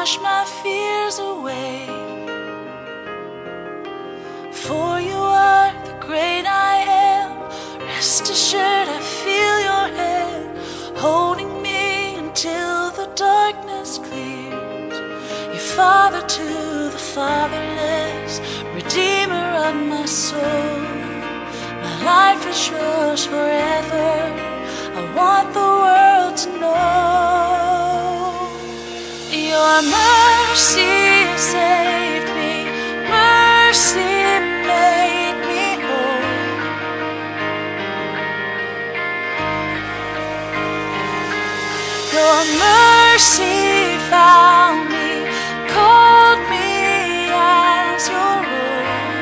wash my fears away. For you are the great I am. Rest assured, I feel your hand holding me until the darkness clears. Your father to the fatherless, redeemer of my soul. My life is yours forever. Your mercy found me, called me as your own.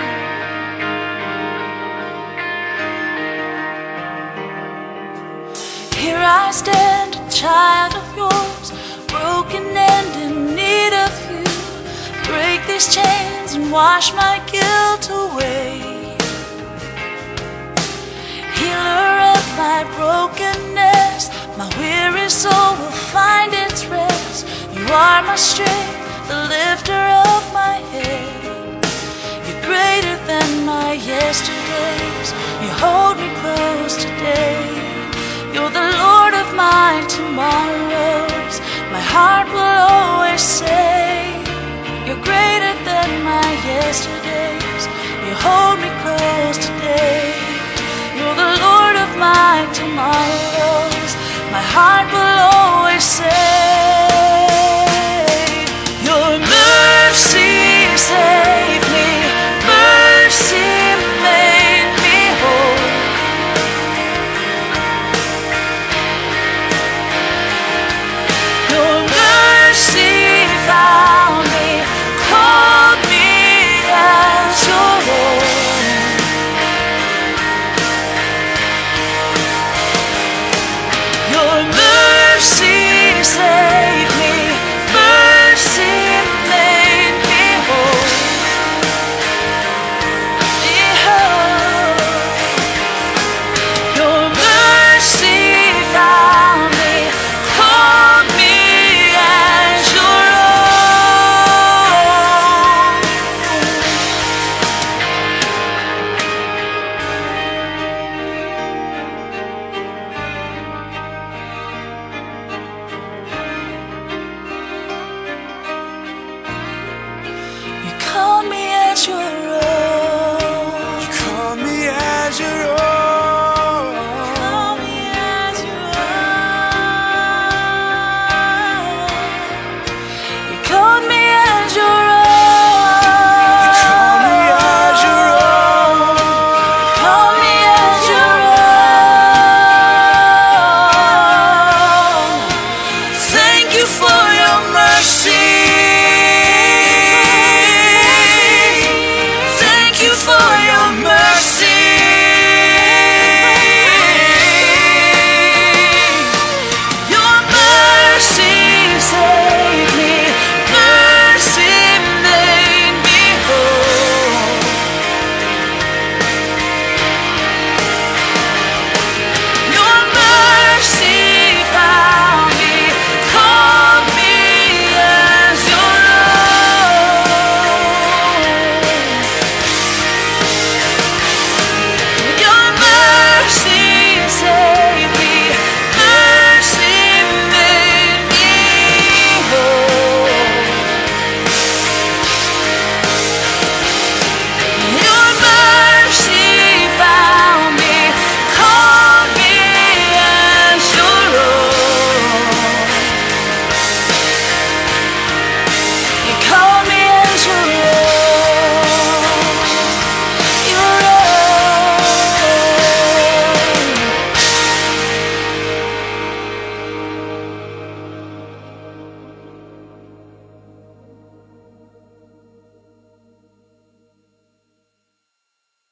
Here I stand, a child of yours, broken these chains and wash my guilt away. Healer of my brokenness, my weary soul will find its rest. You are my strength, the lifter of my head. You're greater than my yesterdays. You hold me close today. You're the Lord of my tomorrows. My heart will always say, heart will oh, always say,